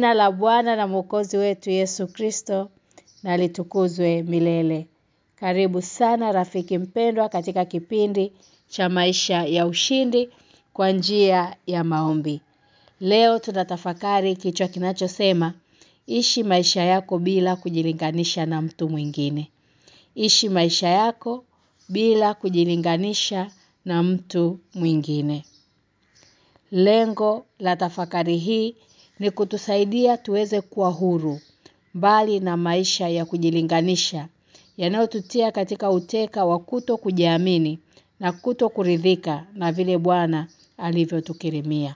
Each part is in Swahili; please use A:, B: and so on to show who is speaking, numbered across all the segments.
A: Jina la Bwana na Mwokozi wetu Yesu Kristo na litukuzwe milele. Karibu sana rafiki mpendwa katika kipindi cha maisha ya ushindi kwa njia ya maombi. Leo tunatafakari kichwa kinachosema ishi maisha yako bila kujilinganisha na mtu mwingine. Ishi maisha yako bila kujilinganisha na mtu mwingine. Lengo la tafakari hii ni kutusaidia tuweze kuwa huru mbali na maisha ya kujilinganisha yanayotutia katika uteka wa kuto kujiamini na kuto kuridhika na vile Bwana alivyotukirimia.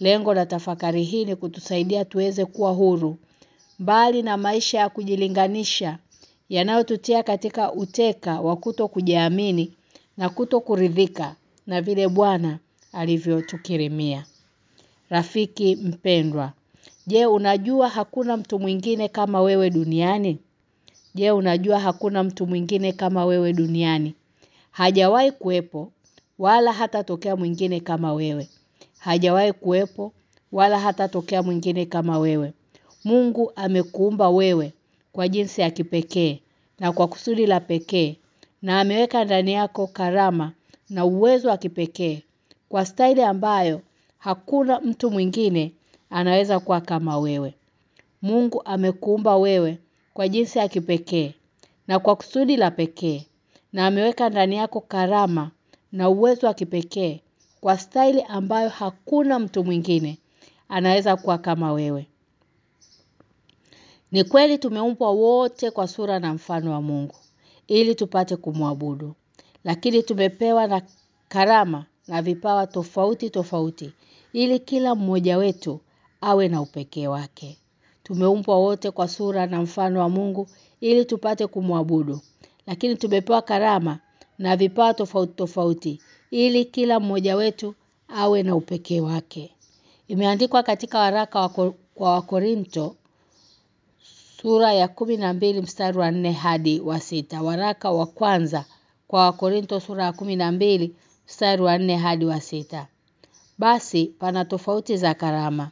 A: Lengo la tafakari hii ni kutusaidia tuweze kuwa huru mbali na maisha ya kujilinganisha yanayotutia katika uteka wa kuto kujiamini na kuto kuridhika na vile Bwana alivyotukirimia. Rafiki mpendwa, je unajua hakuna mtu mwingine kama wewe duniani? Je unajua hakuna mtu mwingine kama wewe duniani? Hajawahi kuwepo wala hata tokea mwingine kama wewe. Hajawahi kuwepo wala hata tokea mwingine kama wewe. Mungu amekuumba wewe kwa jinsi ya kipekee na kwa kusudi la pekee na ameweka ndani yako karama na uwezo wa kipekee kwa staili ambayo hakuna mtu mwingine anaweza kuwa kama wewe. Mungu amekuumba wewe kwa jinsi ya kipekee na kwa kusudi la pekee na ameweka ndani yako karama na uwezo wa kipekee kwa staili ambayo hakuna mtu mwingine anaweza kuwa kama wewe. Ni kweli tumeumbwa wote kwa sura na mfano wa Mungu ili tupate kumwabudu. Lakini tumepewa na karama na vipawa tofauti tofauti ili kila mmoja wetu awe na upekee wake. Tumeumbwa wote kwa sura na mfano wa Mungu ili tupate kumwabudu. Lakini tumepewa karama na vipawa tofauti tofauti ili kila mmoja wetu awe na upekee wake. Imeandikwa katika waraka wa kwa Wakorinto sura ya kumi na mbili mstari wa nne hadi wa sita. Waraka wa kwanza kwa Wakorinto sura ya kumi na mbili mstari wa nne hadi wa sita. Basi pana tofauti za karama,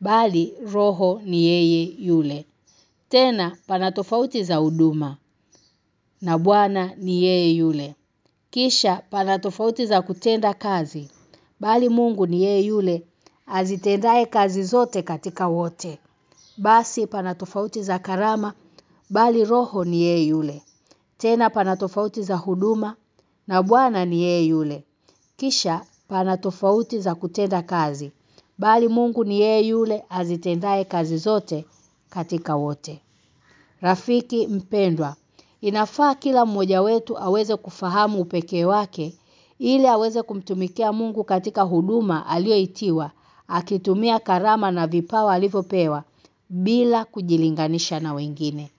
A: bali roho ni yeye yule. Tena pana tofauti za huduma na Bwana ni yeye yule. Kisha pana tofauti za kutenda kazi, bali Mungu ni yeye yule azitendaye kazi zote katika wote. Basi pana tofauti za karama, bali roho ni yeye yule. Tena pana tofauti za huduma na Bwana ni yeye yule. Kisha pana tofauti za kutenda kazi, bali Mungu ni yeye yule azitendaye kazi zote katika wote. Rafiki mpendwa, inafaa kila mmoja wetu aweze kufahamu upekee wake ili aweze kumtumikia Mungu katika huduma aliyoitiwa akitumia karama na vipawa alivyopewa bila kujilinganisha na wengine.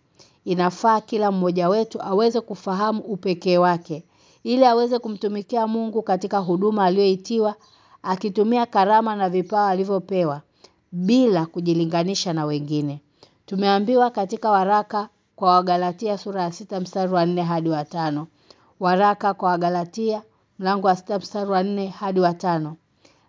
A: Inafaa kila mmoja wetu aweze kufahamu upekee wake ili aweze kumtumikia Mungu katika huduma aliyoitiwa akitumia karama na vipawa alivyopewa bila kujilinganisha na wengine. Tumeambiwa katika waraka kwa Wagalatia sura ya sita mstari wa nne hadi wa tano Waraka kwa Wagalatia mlango wa sita mstari wa nne hadi wa tano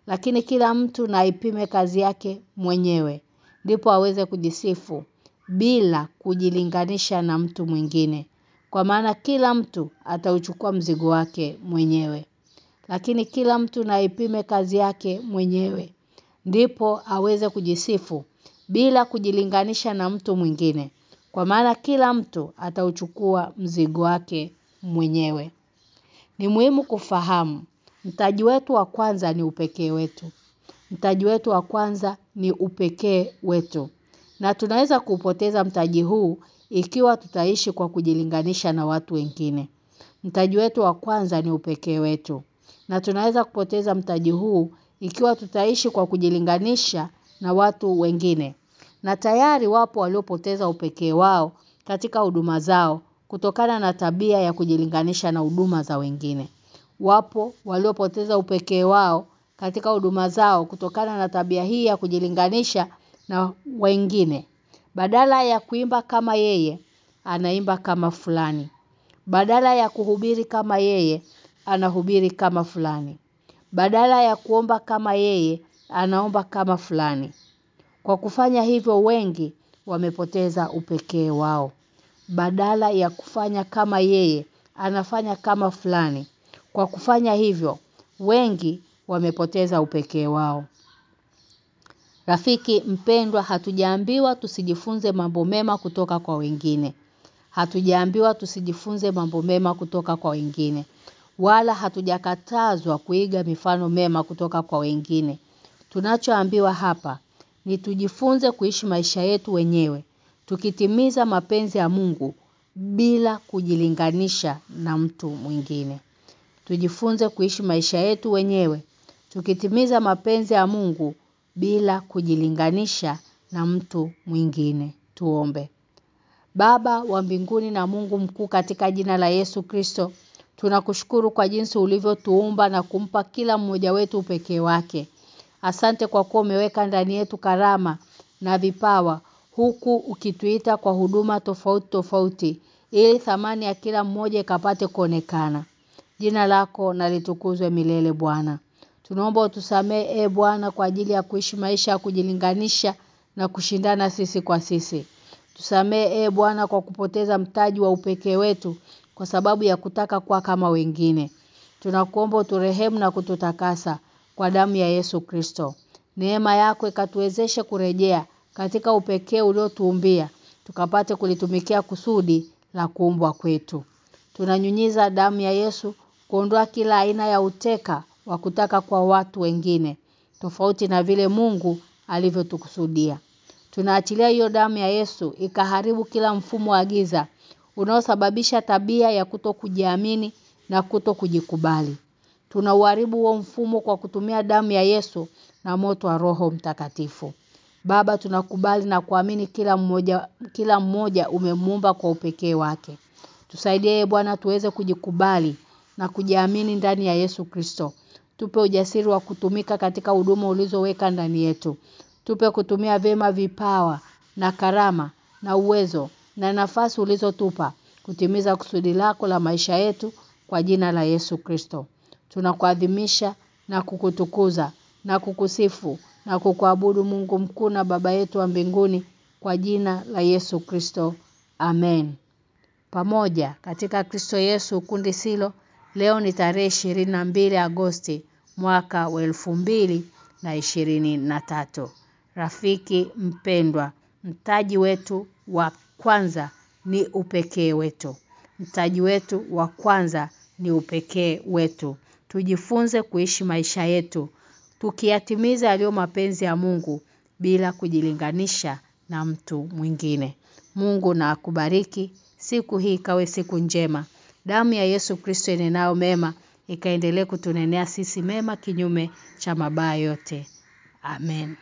A: Lakini kila mtu na ipime kazi yake mwenyewe ndipo aweze kujisifu bila kujilinganisha na mtu mwingine. Kwa maana kila mtu atauchukua mzigo wake mwenyewe. Lakini kila mtu na kazi yake mwenyewe ndipo aweze kujisifu bila kujilinganisha na mtu mwingine. Kwa maana kila mtu atauchukua mzigo wake mwenyewe. Ni muhimu kufahamu mtaji wetu wa kwanza ni upekee wetu. Mtaji wetu wa kwanza ni upekee wetu. Na tunaweza kupoteza mtaji huu ikiwa tutaishi kwa kujilinganisha na watu wengine. Mtaji wetu wa kwanza ni upekee wetu. Na tunaweza kupoteza mtaji huu ikiwa tutaishi kwa kujilinganisha na watu wengine. Na tayari wapo waliopoteza upekee wao katika huduma zao kutokana na tabia ya kujilinganisha na huduma za wengine. Wapo waliopoteza upekee wao katika huduma zao kutokana na tabia hii ya kujilinganisha na wengine. Badala ya kuimba kama yeye, anaimba kama fulani. Badala ya kuhubiri kama yeye, anahubiri kama fulani. Badala ya kuomba kama yeye, anaomba kama fulani. Kwa kufanya hivyo wengi wamepoteza upekee wao. Badala ya kufanya kama yeye, anafanya kama fulani. Kwa kufanya hivyo, wengi wamepoteza upekee wao. Rafiki mpendwa hatujaambiwa tusijifunze mambo mema kutoka kwa wengine. Hatujaambiwa tusijifunze mambo mema kutoka kwa wengine. Wala hatujakatazwa kuiga mifano mema kutoka kwa wengine. Tunachoambiwa hapa ni tujifunze kuishi maisha yetu wenyewe. Tukitimiza mapenzi ya Mungu bila kujilinganisha na mtu mwingine. Tujifunze kuishi maisha yetu wenyewe. Tukitimiza mapenzi ya Mungu bila kujilinganisha na mtu mwingine. Tuombe. Baba wa mbinguni na Mungu mkuu katika jina la Yesu Kristo, tunakushukuru kwa jinsi ulivyotuumba na kumpa kila mmoja wetu upekee wake. Asante kwa kuwa umeweka ndani yetu karama na vipawa huku ukituita kwa huduma tofauti tofauti ili thamani ya kila mmoja ikapate kuonekana. Jina lako na litukuzwe milele Bwana. Tunaomba utusamee e Bwana kwa ajili ya kuishi maisha ya kujilinganisha na kushindana sisi kwa sisi. Tusamee e Bwana kwa kupoteza mtaji wa upekee wetu kwa sababu ya kutaka kuwa kama wengine. Tunakuomba uturehemu na kututakasa kwa damu ya Yesu Kristo. Neema yako ikatuwezeshe kurejea katika upekee uliotuumbia tukapate kulitumikia kusudi la kuumbwa kwetu. Tunanyunyiza damu ya Yesu kuondoa kila aina ya uteka wa kutaka kwa watu wengine tofauti na vile Mungu alivyotukusudia. Tunaachilia hiyo damu ya Yesu ikaharibu kila mfumo wa giza unaosababisha tabia ya kutokujiamini na kutokujikubali. Tunauharibu huo mfumo kwa kutumia damu ya Yesu na moto wa Roho Mtakatifu. Baba tunakubali na kuamini kila mmoja kila mmoja umemuumba kwa upekee wake. Tusaidie Bwana tuweze kujikubali na kujiamini ndani ya Yesu Kristo. Tupe ujasiri wa kutumika katika huduma ulizoweka ndani yetu. Tupe kutumia vema vipawa na karama na uwezo na nafasi ulizotupa kutimiza kusudi lako la maisha yetu kwa jina la Yesu Kristo. Tunakuadhimisha na kukutukuza na kukusifu na kukuabudu Mungu mkuu na baba yetu wa mbinguni kwa jina la Yesu Kristo. Amen. Pamoja katika Kristo Yesu kundi silo leo ni tarehe 22 Agosti mwaka wa elfu mbili na ishirini na tatu. Rafiki mpendwa, mtaji wetu wa kwanza ni upekee wetu. Mtaji wetu wa kwanza ni upekee wetu. Tujifunze kuishi maisha yetu tukiyatimiza yaliyo mapenzi ya Mungu bila kujilinganisha na mtu mwingine. Mungu na akubariki siku hii ikawe siku njema. Damu ya Yesu Kristo inenayo mema ikaendelee kutunenea sisi mema kinyume cha mabaya yote. Amen.